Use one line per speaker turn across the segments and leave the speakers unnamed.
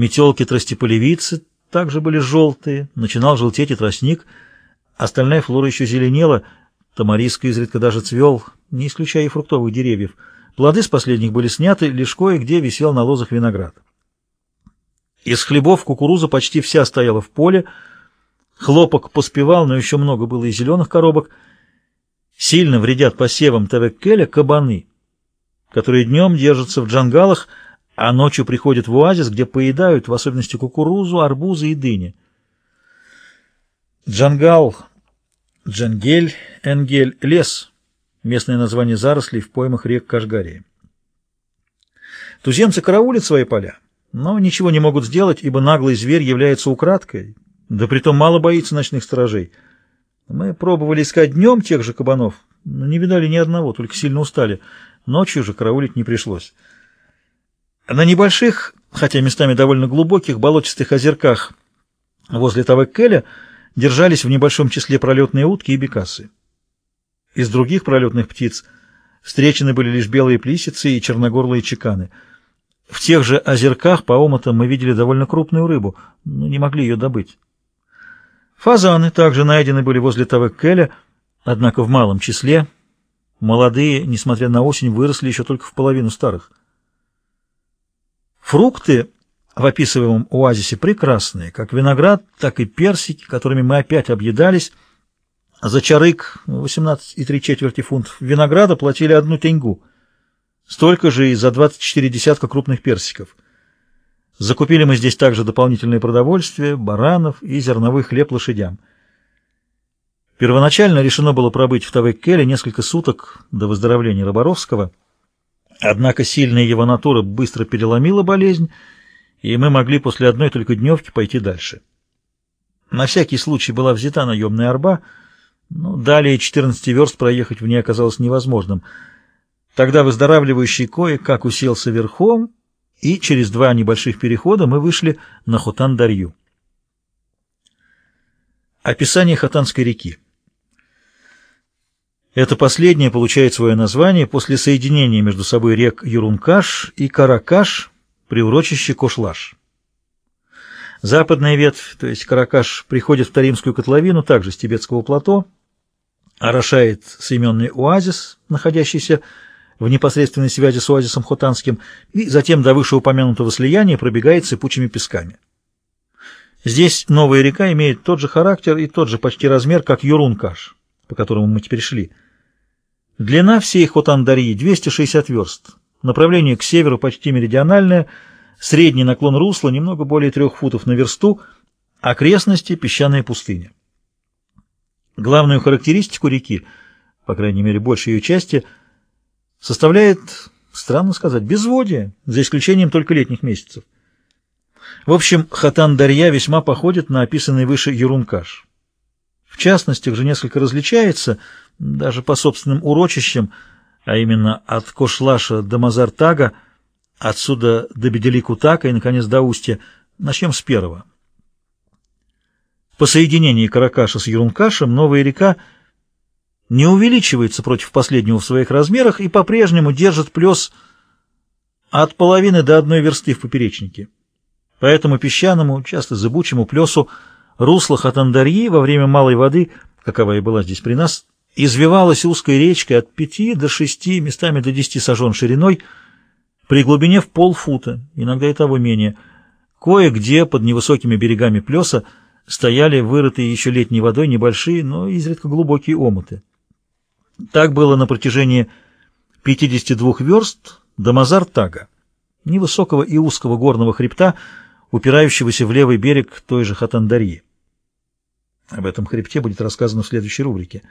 Метелки-тростеполевицы также были желтые, начинал желтеть и тростник, остальная флора еще зеленела, тамариска изредка даже цвел, не исключая и фруктовых деревьев. Плоды с последних были сняты, лишь кое-где висел на лозах виноград. Из хлебов кукуруза почти вся стояла в поле, хлопок поспевал, но еще много было и зеленых коробок. Сильно вредят посевам Тавеккеля кабаны, которые днем держатся в джангалах, а ночью приходят в оазис, где поедают, в особенности кукурузу, арбузы и дыни. Джангал, Джангель, Энгель, лес — местное название зарослей в поймах рек Кашгарии. Туземцы караулят свои поля, но ничего не могут сделать, ибо наглый зверь является украдкой, да притом мало боится ночных сторожей. Мы пробовали искать днем тех же кабанов, но не видали ни одного, только сильно устали. Ночью же караулить не пришлось. На небольших, хотя местами довольно глубоких, болотистых озерках возле Тавеккеля держались в небольшом числе пролетные утки и бекасы. Из других пролетных птиц встречены были лишь белые плисицы и черногорлые чеканы. В тех же озерках по омутам мы видели довольно крупную рыбу, но не могли ее добыть. Фазаны также найдены были возле Тавеккеля, однако в малом числе. Молодые, несмотря на осень, выросли еще только в половину старых. Фрукты в описываемом оазисе прекрасные, как виноград, так и персики, которыми мы опять объедались. За чарык 18,3 четверти фунтов винограда платили одну теньгу, столько же и за 24 десятка крупных персиков. Закупили мы здесь также дополнительное продовольствие, баранов и зерновой хлеб лошадям. Первоначально решено было пробыть в Тавеккеле несколько суток до выздоровления Роборовского – Однако сильная его натура быстро переломила болезнь, и мы могли после одной только дневки пойти дальше. На всякий случай была взята наемная арба, но далее 14 верст проехать в ней оказалось невозможным. Тогда выздоравливающий кое-как уселся верхом, и через два небольших перехода мы вышли на Хотан-Дарью. Описание Хотанской реки это последнее получает свое название после соединения между собой рек Юрункаш и Каракаш при урочище Кошлаш. Западная ветвь, то есть Каракаш, приходит в Таримскую котловину, также с Тибетского плато, орошает Сейменный оазис, находящийся в непосредственной связи с оазисом Хотанским, и затем до вышеупомянутого слияния пробегает сыпучими песками. Здесь новая река имеет тот же характер и тот же почти размер, как Юрункаш по которому мы теперь шли. Длина всей Хотандарии 260 верст. Направление к северу почти меридиональное, средний наклон русла немного более трех футов на версту, окрестности – песчаная пустыня. Главную характеристику реки, по крайней мере большей ее части, составляет, странно сказать, безводие, за исключением только летних месяцев. В общем, Хатан-Дарья весьма походит на описанный выше Ерункаш. В частностях же несколько различается, даже по собственным урочищам, а именно от Кошлаша до Мазартага, отсюда до Беделикутака и, наконец, до Устья. Начнем с первого. По соединении Каракаша с Юрункашем новая река не увеличивается против последнего в своих размерах и по-прежнему держит плес от половины до одной версты в поперечнике. Поэтому песчаному, часто зыбучему плесу Русло Хатандарьи во время малой воды, какова и была здесь при нас, извивалась узкой речкой от пяти до шести, местами до десяти сажен шириной, при глубине в полфута, иногда и того менее. Кое-где под невысокими берегами плеса стояли вырытые еще летней водой небольшие, но изредка глубокие омуты. Так было на протяжении 52 верст до Мазар-Тага, невысокого и узкого горного хребта, упирающегося в левый берег той же Хатандарьи. Об этом хребте будет рассказано в следующей рубрике.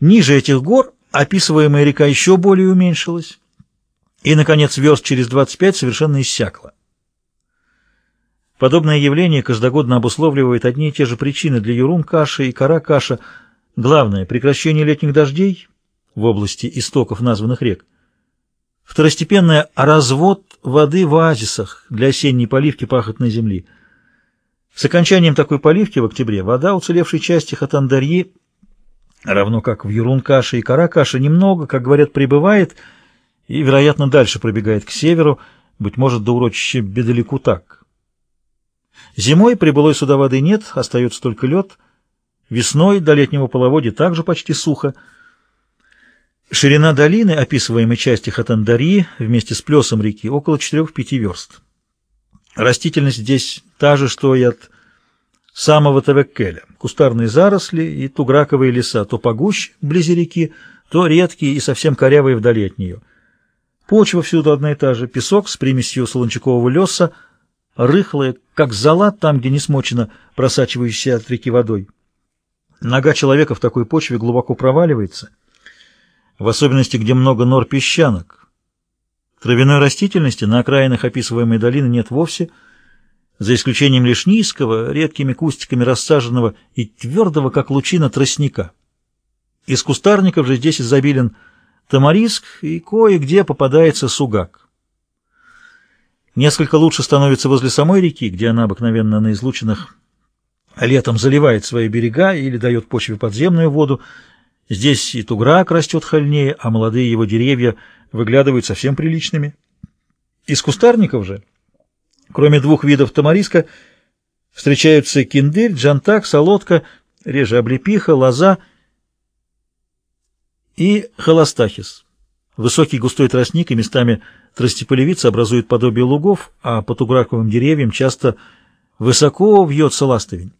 Ниже этих гор описываемая река еще более уменьшилась и, наконец, верст через 25 совершенно иссякла. Подобное явление каждогодно обусловливает одни и те же причины для Юрун-каши и Кара-каша. Главное – прекращение летних дождей в области истоков названных рек. Второстепенное – развод воды в оазисах для осенней поливки пахотной земли – с окончанием такой поливки в октябре вода уцелевшей части Хатандарьи, равно как в Юрункаше и Каракаше, немного, как говорят, прибывает и, вероятно, дальше пробегает к северу, быть может, до урочища Беделикутак. Зимой прибылой сюда воды нет, остается только лед. Весной до летнего половодья также почти сухо. Ширина долины, описываемой части Хатандари, вместе с плесом реки, около 4-5 верст. Растительность здесь та же, что и от самого Тавеккеля. Кустарные заросли и туграковые леса, то погуще, вблизи реки, то редкие и совсем корявые вдали от нее. Почва всюду одна и та же, песок с примесью солончакового леса, рыхлая, как зола там, где не смочено просачивающаяся от реки водой. Нога человека в такой почве глубоко проваливается, в особенности, где много нор песчанок. Травяной растительности на окраинах описываемой долины нет вовсе, за исключением лишь низкого, редкими кустиками рассаженного и твердого, как лучина, тростника. Из кустарников же здесь изобилен тамариск и кое-где попадается сугак. Несколько лучше становится возле самой реки, где она обыкновенно на излучинах летом заливает свои берега или дает почве подземную воду. Здесь и туграк растет хольнее, а молодые его деревья выглядывают совсем приличными. Из кустарников же, кроме двух видов тамариска, встречаются киндырь, джантак, солодка, реже облепиха, лоза и холостахис. Высокий густой тростник и местами тростеполевица образуют подобие лугов, а по туграковым деревьям часто высоко вьется ластовень.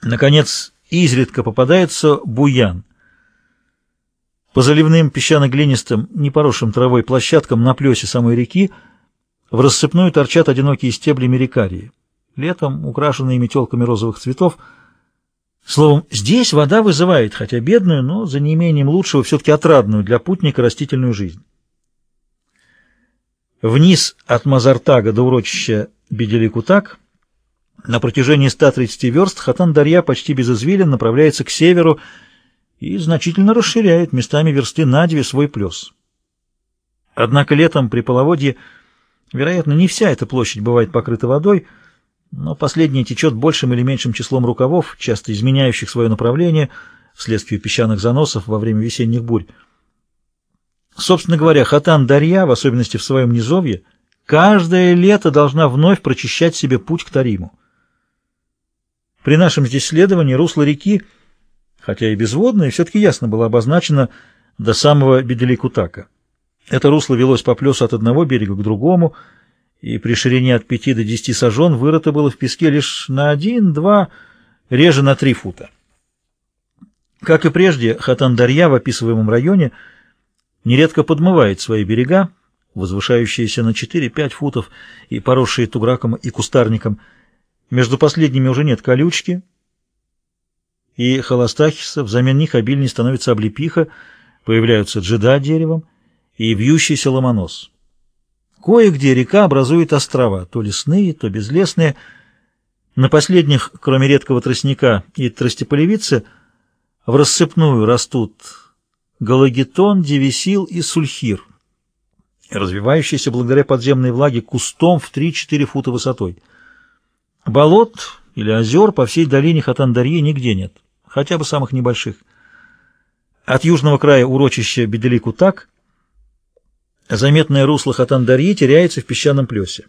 Наконец, изредка попадается буян. По заливным песчано-глинистым, непоросшим травой площадкам на плесе самой реки в рассыпную торчат одинокие стебли мерикарии, летом украшенные метелками розовых цветов. Словом, здесь вода вызывает, хотя бедную, но за неимением лучшего все-таки отрадную для путника растительную жизнь. Вниз от Мазартага до урочища Беделикутак на протяжении 130 верст Хатан-Дарья почти без извилин направляется к северу и значительно расширяет местами версты на две свой плес. Однако летом при половодье, вероятно, не вся эта площадь бывает покрыта водой, но последняя течет большим или меньшим числом рукавов, часто изменяющих свое направление вследствие песчаных заносов во время весенних бурь. Собственно говоря, Хатан-Дарья, в особенности в своем низовье, каждое лето должна вновь прочищать себе путь к Тариму. При нашем здесь следовании русло реки, хотя и безводное, все-таки ясно было обозначено до самого Беделикутака. Это русло велось по плесу от одного берега к другому, и при ширине от пяти до десяти сажен вырыто было в песке лишь на один, два, реже на три фута. Как и прежде, Хатан-Дарья в описываемом районе нередко подмывает свои берега, возвышающиеся на 4-5 футов и поросшие туграком и кустарником, между последними уже нет колючки и холостахиса, взамен них обильнее становится облепиха, появляются джеда деревом и вьющийся ломонос. Кое-где река образует острова, то лесные, то безлесные. На последних, кроме редкого тростника и тростеполевицы, в рассыпную растут галагетон, девисил и сульхир, развивающийся благодаря подземной влаге кустом в 3-4 фута высотой. Болот или озер по всей долине Хатандарьи нигде нет, хотя бы самых небольших. От южного края урочища Беделикутак заметное русло Хатандарьи теряется в песчаном плесе.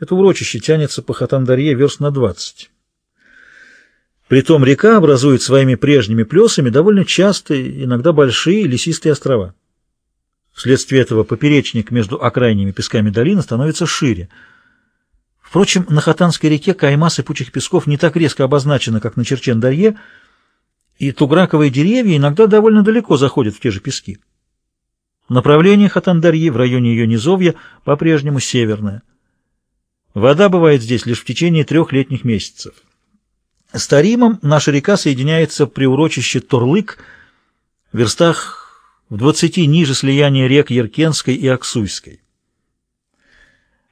Это урочище тянется по Хатандарье верст на 20. Притом река образует своими прежними плесами довольно частые, иногда большие лесистые острова. Вследствие этого поперечник между окраинными песками долины становится шире – Впрочем, на Хатанской реке кайма сыпучих песков не так резко обозначена, как на Черчен-Дарье, и туграковые деревья иногда довольно далеко заходят в те же пески. Направление Хатан-Дарьи в районе ее низовья по-прежнему северное. Вода бывает здесь лишь в течение трех летних месяцев. С Таримом наша река соединяется при урочище Торлык в верстах в 20 ниже слияния рек Еркенской и Аксуйской.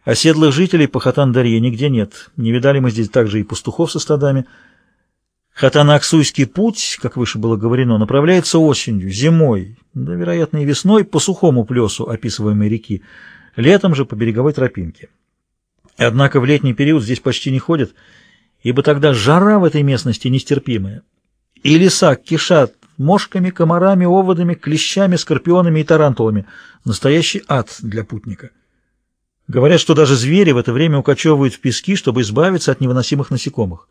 Оседлых жителей по Хатан-Дарье нигде нет. Не видали мы здесь также и пастухов со стадами. Хатан-Аксуйский путь, как выше было говорено, направляется осенью, зимой, да, вероятно, и весной по сухому плесу описываемой реки, летом же по береговой тропинке. Однако в летний период здесь почти не ходят, ибо тогда жара в этой местности нестерпимая. И леса кишат мошками, комарами, оводами, клещами, скорпионами и тарантулами. Настоящий ад для путника. Говорят, что даже звери в это время укочевывают в пески, чтобы избавиться от невыносимых насекомых.